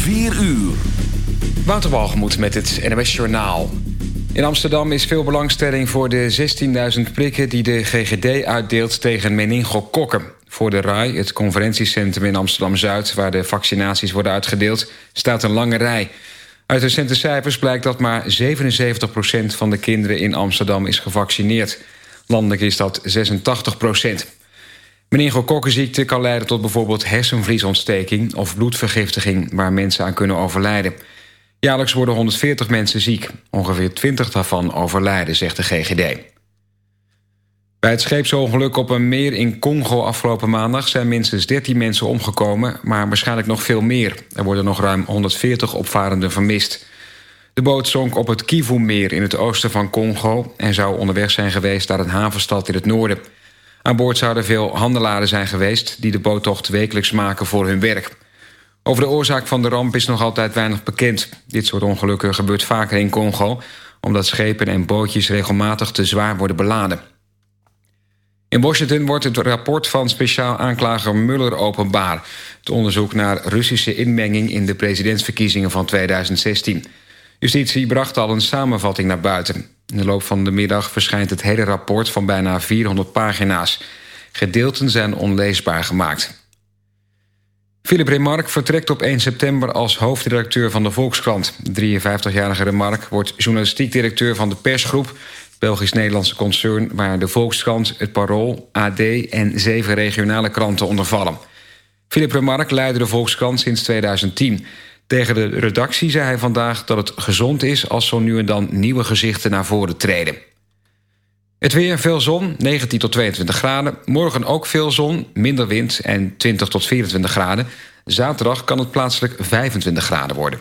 4 uur. Wouter met het NWS Journaal. In Amsterdam is veel belangstelling voor de 16.000 prikken... die de GGD uitdeelt tegen meningokokken. Voor de RAI, het conferentiecentrum in Amsterdam-Zuid... waar de vaccinaties worden uitgedeeld, staat een lange rij. Uit recente cijfers blijkt dat maar 77% van de kinderen in Amsterdam is gevaccineerd. Landelijk is dat 86 Meningokokkenziekte kan leiden tot bijvoorbeeld hersenvliesontsteking... of bloedvergiftiging waar mensen aan kunnen overlijden. Jaarlijks worden 140 mensen ziek. Ongeveer 20 daarvan overlijden, zegt de GGD. Bij het scheepsongeluk op een meer in Congo afgelopen maandag... zijn minstens 13 mensen omgekomen, maar waarschijnlijk nog veel meer. Er worden nog ruim 140 opvarenden vermist. De boot zonk op het Kivu-meer in het oosten van Congo... en zou onderweg zijn geweest naar een havenstad in het noorden. Aan boord zouden veel handelaren zijn geweest... die de boottocht wekelijks maken voor hun werk. Over de oorzaak van de ramp is nog altijd weinig bekend. Dit soort ongelukken gebeurt vaker in Congo... omdat schepen en bootjes regelmatig te zwaar worden beladen. In Washington wordt het rapport van speciaal aanklager Mueller openbaar. Het onderzoek naar Russische inmenging in de presidentsverkiezingen van 2016. Justitie bracht al een samenvatting naar buiten. In de loop van de middag verschijnt het hele rapport van bijna 400 pagina's. Gedeelten zijn onleesbaar gemaakt. Philip Remark vertrekt op 1 september als hoofdredacteur van de Volkskrant. De 53-jarige Remark wordt journalistiek directeur van de persgroep... Belgisch-Nederlandse concern waar de Volkskrant, het Parool, AD... en zeven regionale kranten onder vallen. Philip Remark leidde de Volkskrant sinds 2010. Tegen de redactie zei hij vandaag dat het gezond is... als zo nu en dan nieuwe gezichten naar voren treden. Het weer, veel zon, 19 tot 22 graden. Morgen ook veel zon, minder wind en 20 tot 24 graden. Zaterdag kan het plaatselijk 25 graden worden.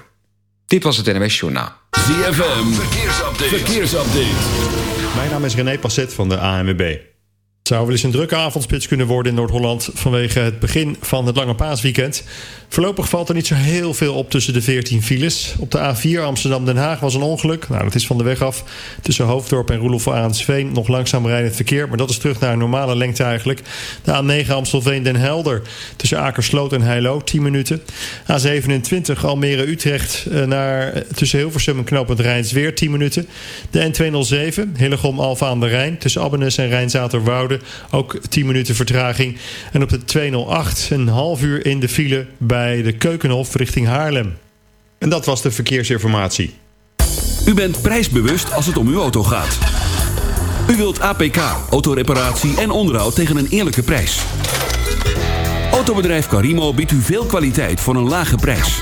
Dit was het NWS Journaal. ZFM, verkeersupdate. verkeersupdate. Mijn naam is René Passet van de ANWB zou wel eens een drukke avondspits kunnen worden in Noord-Holland vanwege het begin van het lange paasweekend. Voorlopig valt er niet zo heel veel op tussen de 14 files. Op de A4 Amsterdam-Den Haag was een ongeluk. Nou, dat is van de weg af. Tussen Hoofddorp en Roelof Arendsveen nog langzaam rijdend verkeer. Maar dat is terug naar een normale lengte eigenlijk. De A9 Amstelveen-Den Helder. Tussen Akersloot en Heilo 10 minuten. A27 Almere-Utrecht eh, naar eh, tussen Hilversum en Knoopend Rijnsweer 10 minuten. De N207 Hillegom-Alfa aan de Rijn. Tussen Abbenes en Rijnzaterwoude ook 10 minuten vertraging. En op de 208 een half uur in de file bij de Keukenhof richting Haarlem. En dat was de verkeersinformatie. U bent prijsbewust als het om uw auto gaat. U wilt APK, autoreparatie en onderhoud tegen een eerlijke prijs. Autobedrijf Carimo biedt u veel kwaliteit voor een lage prijs.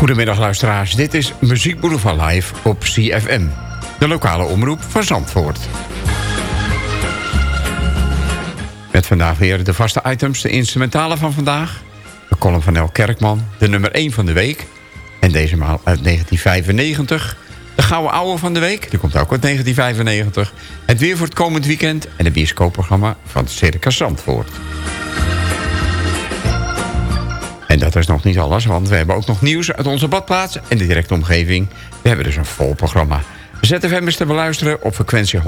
Goedemiddag luisteraars, dit is Muziek Boulevard Live op CFM. De lokale omroep van Zandvoort. Met vandaag weer de vaste items, de instrumentale van vandaag. De column van El Kerkman, de nummer 1 van de week. En deze maal uit 1995. De gouden ouwe van de week, die komt ook uit 1995. Het weer voor het komend weekend en het bioscoopprogramma van Circus Zandvoort. Dat is nog niet alles, want we hebben ook nog nieuws uit onze badplaats en de directe omgeving. We hebben dus een vol programma. ZFM is te beluisteren op frequentie 106.9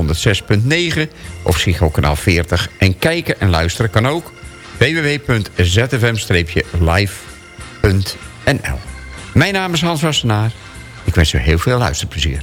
of Psycho kanaal 40. En kijken en luisteren kan ook www.zfm-live.nl Mijn naam is Hans Wassenaar. Ik wens u heel veel luisterplezier.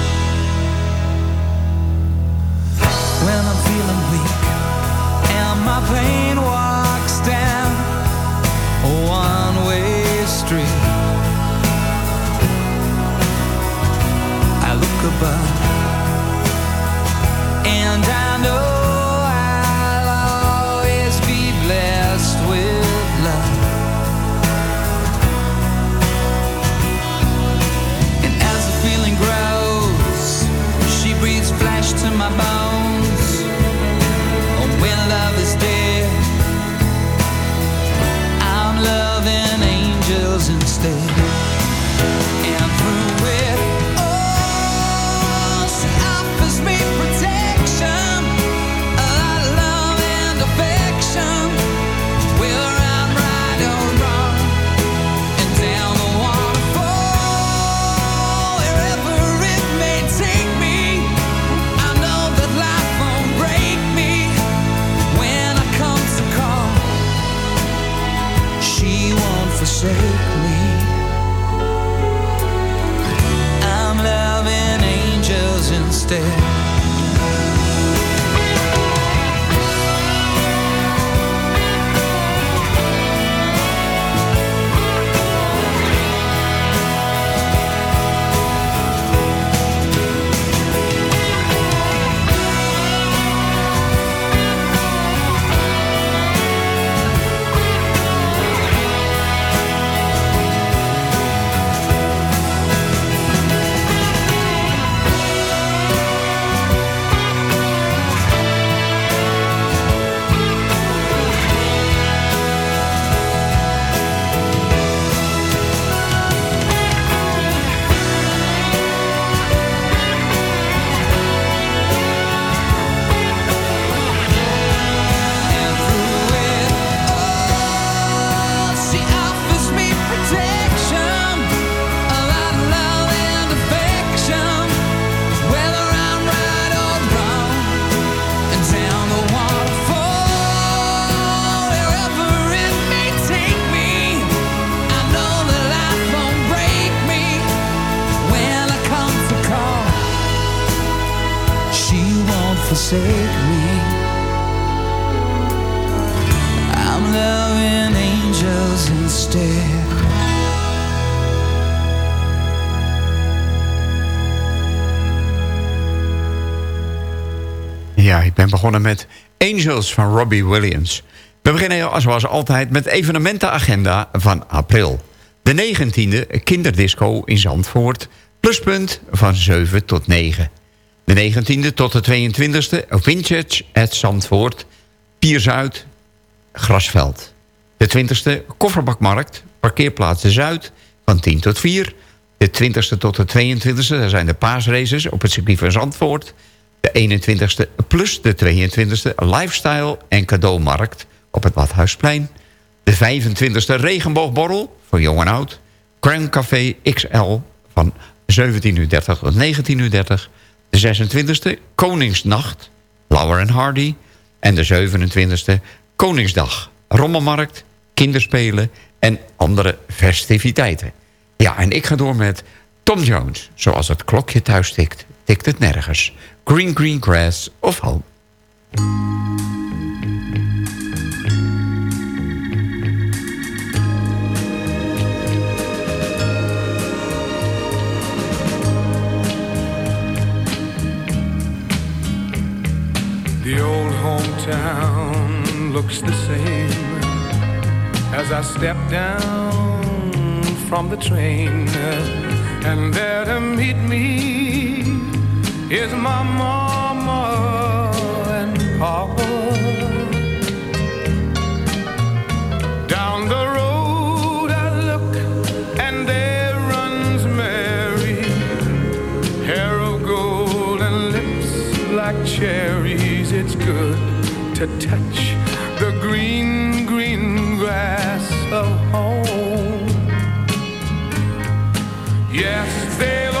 Begonnen met Angels van Robbie Williams. We beginnen zoals altijd met evenementenagenda van april. De 19e kinderdisco in Zandvoort. Pluspunt van 7 tot 9. De 19e tot de 22e Vintage at Zandvoort. Pier Zuid, Grasveld. De 20e Kofferbakmarkt, parkeerplaats De Zuid van 10 tot 4. De 20e tot de 22e, daar zijn de paasraces op het circuit van Zandvoort. De 21e plus de 22e Lifestyle en cadeaumarkt op het Badhuisplein. De 25e Regenboogborrel voor jong en oud. Crown Café XL van 17.30 tot 19.30 De 26e Koningsnacht, Lauer en Hardy. En de 27e Koningsdag, Rommelmarkt, kinderspelen en andere festiviteiten. Ja, en ik ga door met Tom Jones. Zoals het klokje thuis tikt, tikt het nergens. Green Green Grass of Home. The old hometown looks the same as I step down from the train. And there to meet me is my mama and papa. Down the road I look and there runs Mary, hair of gold and lips like cherries. It's good to touch the green, green grass of home. Yes, they'll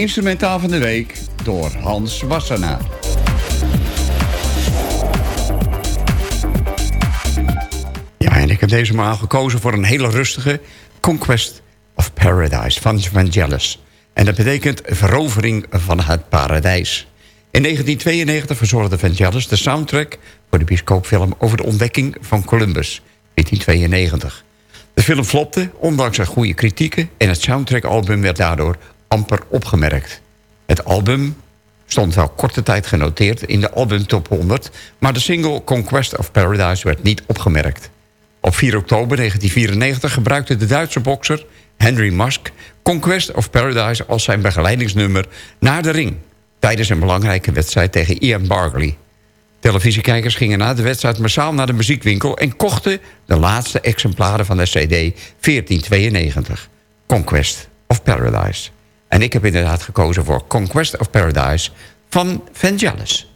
instrumentaal van de week door Hans Wassenaar. Ja, en ik heb deze maal gekozen voor een hele rustige Conquest of Paradise van Vangelis. En dat betekent verovering van het paradijs. In 1992 verzorgde Vangelis de soundtrack voor de bioscoopfilm over de ontdekking van Columbus, 1992. De film flopte, ondanks zijn goede kritieken... en het soundtrackalbum werd daardoor amper opgemerkt. Het album stond wel korte tijd genoteerd in de album top 100... maar de single Conquest of Paradise werd niet opgemerkt. Op 4 oktober 1994 gebruikte de Duitse bokser Henry Musk... Conquest of Paradise als zijn begeleidingsnummer naar de ring... tijdens een belangrijke wedstrijd tegen Ian Barkley. Televisiekijkers gingen na de wedstrijd massaal naar de muziekwinkel... en kochten de laatste exemplaren van de CD 1492. Conquest of Paradise. En ik heb inderdaad gekozen voor Conquest of Paradise van Vangelis.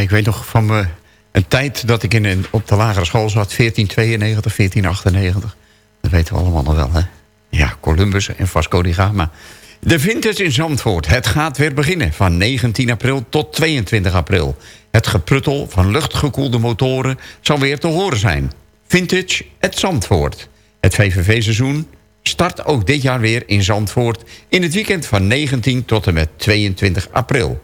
Ik weet nog van me een tijd dat ik in een, op de lagere school zat. 1492, 1498. Dat weten we allemaal nog wel, hè? Ja, Columbus en Vasco da Gama. De Vintage in Zandvoort. Het gaat weer beginnen van 19 april tot 22 april. Het gepruttel van luchtgekoelde motoren zal weer te horen zijn. Vintage het Zandvoort. Het VVV-seizoen start ook dit jaar weer in Zandvoort... in het weekend van 19 tot en met 22 april.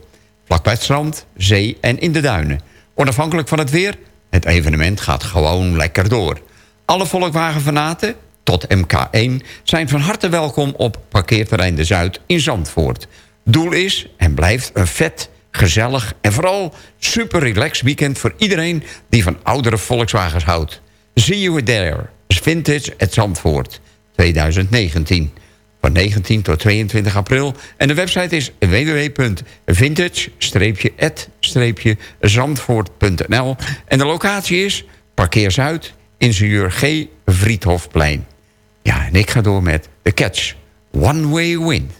Vlakbij het strand, zee en in de duinen. Onafhankelijk van het weer, het evenement gaat gewoon lekker door. Alle Volkswagen-fanaten tot MK1 zijn van harte welkom op parkeerterrein De Zuid in Zandvoort. Doel is en blijft een vet, gezellig en vooral super relaxed weekend... voor iedereen die van oudere Volkswagens houdt. See you there, Vintage at Zandvoort 2019 van 19 tot 22 april. En de website is www.vintage-at-zandvoort.nl. En de locatie is Parkeer Zuid, ingenieur G. Vriethofplein. Ja, en ik ga door met The Catch. One Way Wind.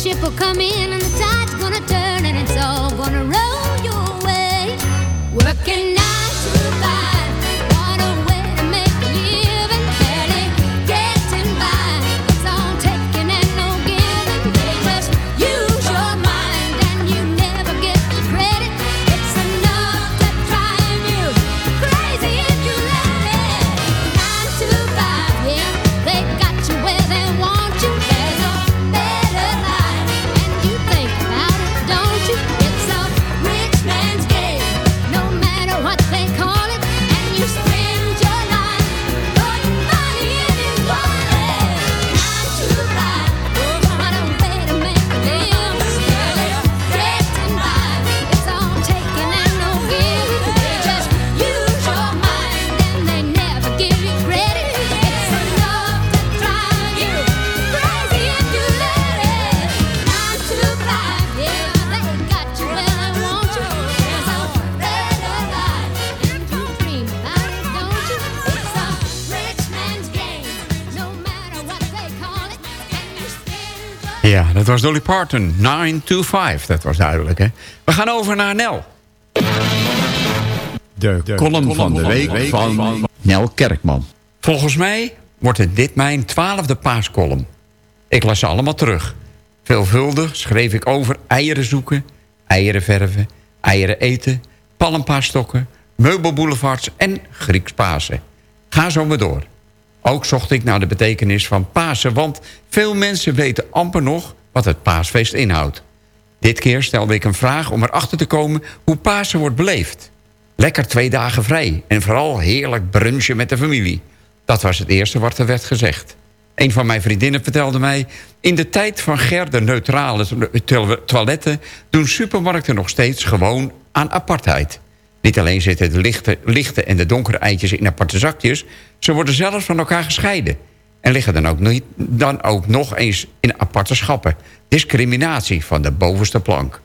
ship will come in and the tide's gonna turn was Dolly Parton. 9 to 5, dat was duidelijk, hè. We gaan over naar Nel. De, column van de week van Nel Kerkman. Volgens mij wordt het dit mijn twaalfde paascolumn. Ik las ze allemaal terug. Veelvuldig schreef ik over eieren zoeken, eieren verven, eieren eten, palmpaasstokken, meubelboulevards en Grieks Pasen. Ga zo maar door. Ook zocht ik naar de betekenis van Pasen... want veel mensen weten amper nog wat het paasfeest inhoudt. Dit keer stelde ik een vraag om erachter te komen hoe Pasen wordt beleefd. Lekker twee dagen vrij en vooral heerlijk brunchen met de familie. Dat was het eerste wat er werd gezegd. Een van mijn vriendinnen vertelde mij... in de tijd van Ger de neutrale to- toiletten... doen supermarkten nog steeds gewoon aan apartheid. Niet alleen zitten de lichte, lichte en de donkere eitjes in aparte zakjes... ze worden zelfs van elkaar gescheiden. En liggen dan ook, niet, dan ook nog eens in aparte schappen. Discriminatie van de bovenste plank.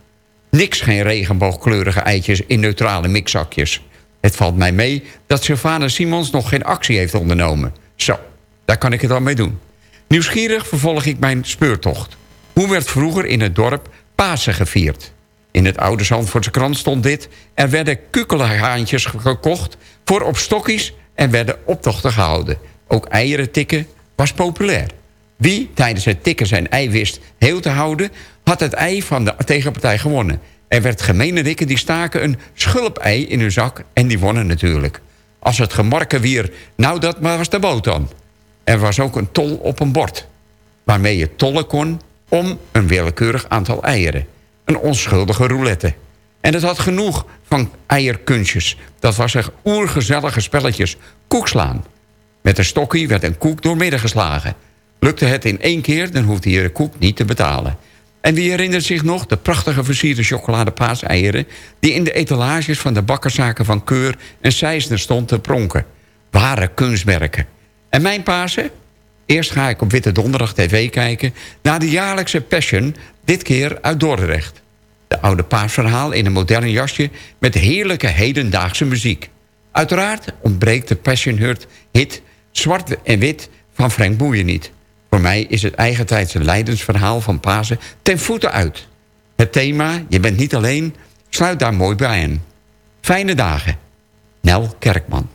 Niks geen regenboogkleurige eitjes in neutrale mixzakjes. Het valt mij mee dat Sylvana Simons nog geen actie heeft ondernomen. Zo, daar kan ik het al mee doen. Nieuwsgierig vervolg ik mijn speurtocht. Hoe werd vroeger in het dorp Pasen gevierd? In het oude Zandvoortse krant stond dit... er werden kukkelhaantjes gekocht voor op stokjes... en werden optochten gehouden. Ook eieren tikken was populair. Wie tijdens het tikken zijn ei wist heel te houden... had het ei van de tegenpartij gewonnen. Er werd gemene dikken die staken een schulpei in hun zak... en die wonnen natuurlijk. Als het gemarken wier, nou dat was de boot dan. Er was ook een tol op een bord... waarmee je tollen kon om een willekeurig aantal eieren. Een onschuldige roulette. En het had genoeg van eierkunstjes. Dat was echt oergezellige spelletjes. Koekslaan. Met een stokkie werd een koek doormidden geslagen. Lukte het in één keer, dan hoefde je de koek niet te betalen. En wie herinnert zich nog de prachtige versierde chocoladepaaseieren... die in de etalages van de bakkerszaken van Keur en Seisner stond te pronken. Ware kunstwerken. En mijn Pasen? Eerst ga ik op Witte Donderdag TV kijken... naar de jaarlijkse Passion, dit keer uit Dordrecht. De oude paasverhaal in een modern jasje... met heerlijke hedendaagse muziek. Uiteraard ontbreekt de Passion hit Zwart en Wit van Frank Boeien niet. Voor mij is het eigentijdse lijdensverhaal van Pasen ten voeten uit. Het thema, je bent niet alleen, sluit daar mooi bij aan. Fijne dagen. Nel Kerkman.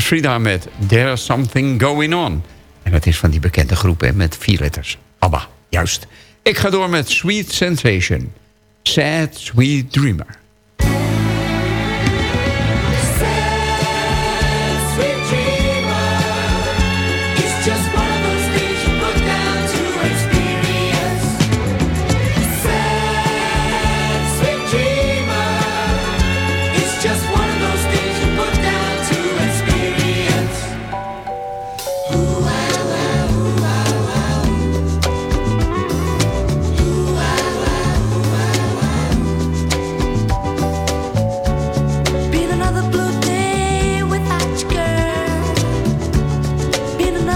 Was Frida met There's Something Going On. En dat is van die bekende groep hè, met vier letters. ABBA, juist. Ik ga door met Sweet Sensation. Sad Sweet Dreamer.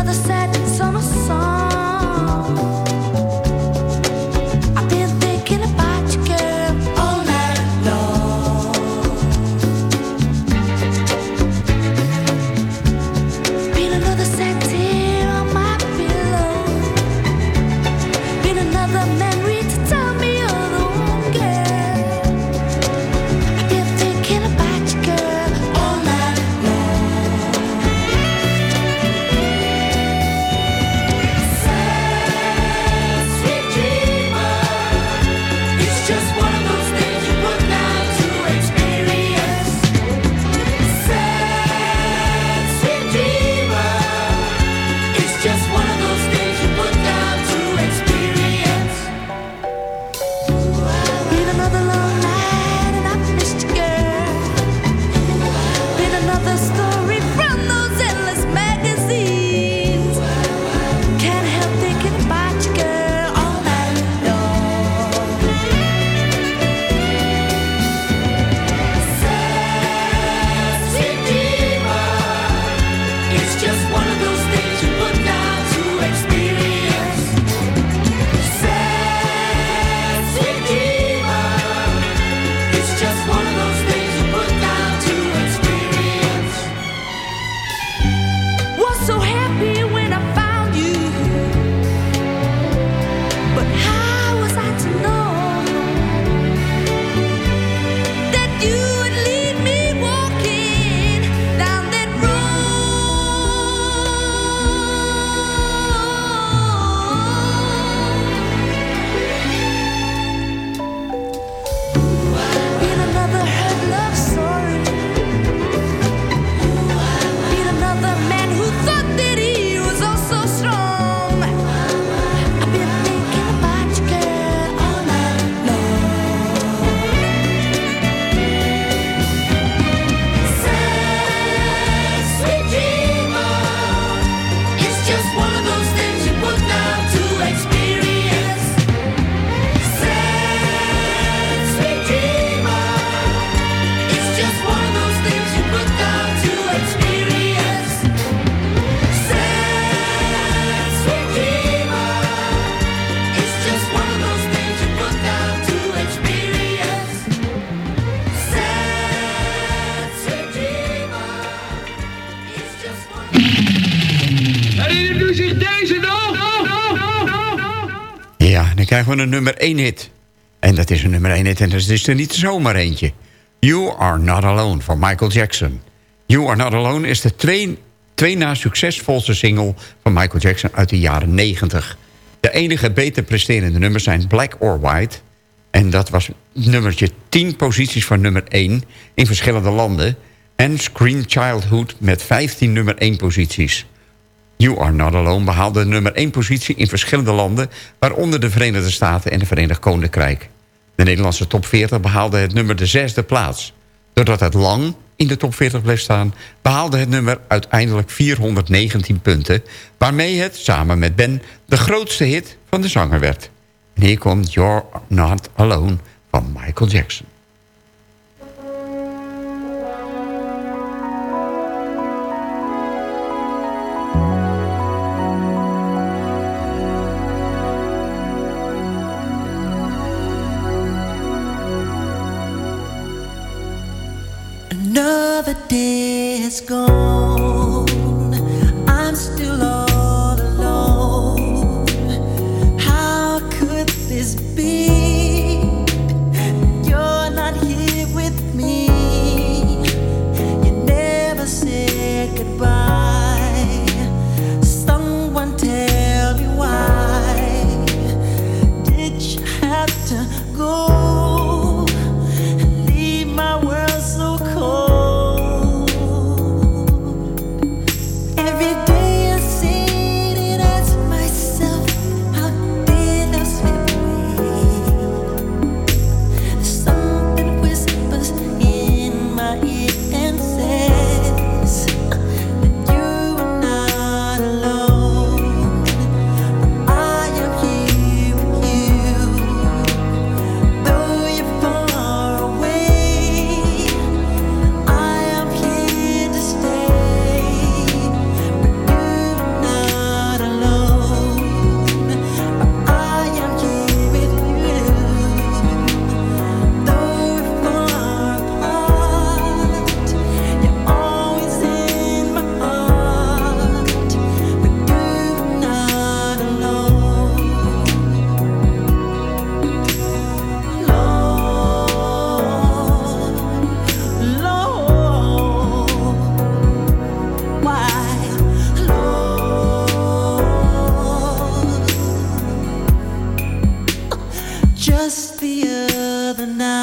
the same Een nummer 1 hit. En dat is een nummer 1 hit en dat is er niet zomaar eentje. You Are Not Alone van Michael Jackson. You Are Not Alone is de twee, twee na succesvolste single van Michael Jackson uit de jaren 90. De enige beter presterende nummers zijn Black or White... en dat was nummertje 10 posities van nummer 1 in verschillende landen... en Screen Childhood met 15 nummer 1 posities. You Are Not Alone behaalde de nummer 1 positie in verschillende landen... waaronder de Verenigde Staten en de Verenigd Koninkrijk. De Nederlandse top 40 behaalde het nummer de zesde plaats. Doordat het lang in de top 40 bleef staan... behaalde het nummer uiteindelijk 419 punten... waarmee het, samen met Ben, de grootste hit van de zanger werd. En hier komt You're Not Alone van Michael Jackson. other day. the night.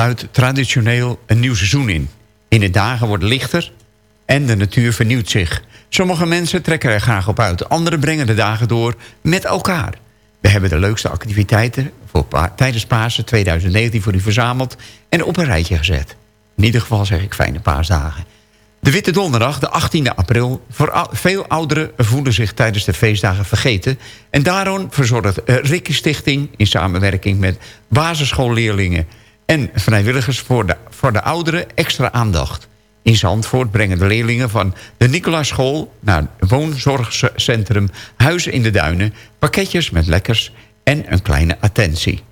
Luidt traditioneel een nieuw seizoen in. In de dagen wordt lichter en de natuur vernieuwt zich. Sommige mensen trekken er graag op uit. Anderen brengen de dagen door met elkaar. We hebben de leukste activiteiten voor tijdens Pasen 2019 voor u verzameld... en op een rijtje gezet. In ieder geval zeg ik fijne paasdagen. De Witte Donderdag, de 18e april. Voor veel ouderen voelen zich tijdens de feestdagen vergeten. En daarom verzorgt de Ricky Stichting... in samenwerking met basisschoolleerlingen en vrijwilligers voor de, voor de ouderen extra aandacht. In Zandvoort brengen de leerlingen van de Nicolaaschool... naar het woonzorgcentrum Huis in de Duinen... pakketjes met lekkers en een kleine attentie.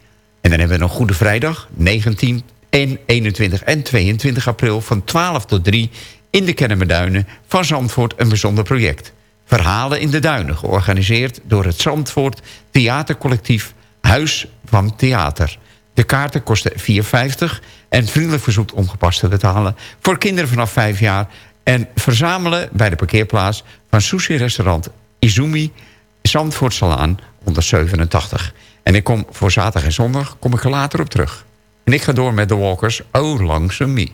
En dan hebben we nog Goede Vrijdag, 19 en 21 en 22 april... van 12 tot 3 in de Kennemerduinen van Zandvoort een bijzonder project. Verhalen in de Duinen, georganiseerd door het Zandvoort Theatercollectief Huis van Theater. De kaarten kosten 4,50 en vriendelijk verzoekt ongepast te betalen... voor kinderen vanaf 5 jaar en verzamelen bij de parkeerplaats... van sushi-restaurant Izumi Zandvoort Salaan 187. En ik kom voor zaterdag en zondag kom ik er later op terug. En ik ga door met de Walkers Oh Langzaam Me.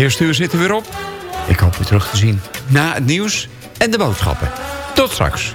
Eerste uur zit er weer op. Ik hoop u terug te zien na het nieuws en de boodschappen. Tot straks.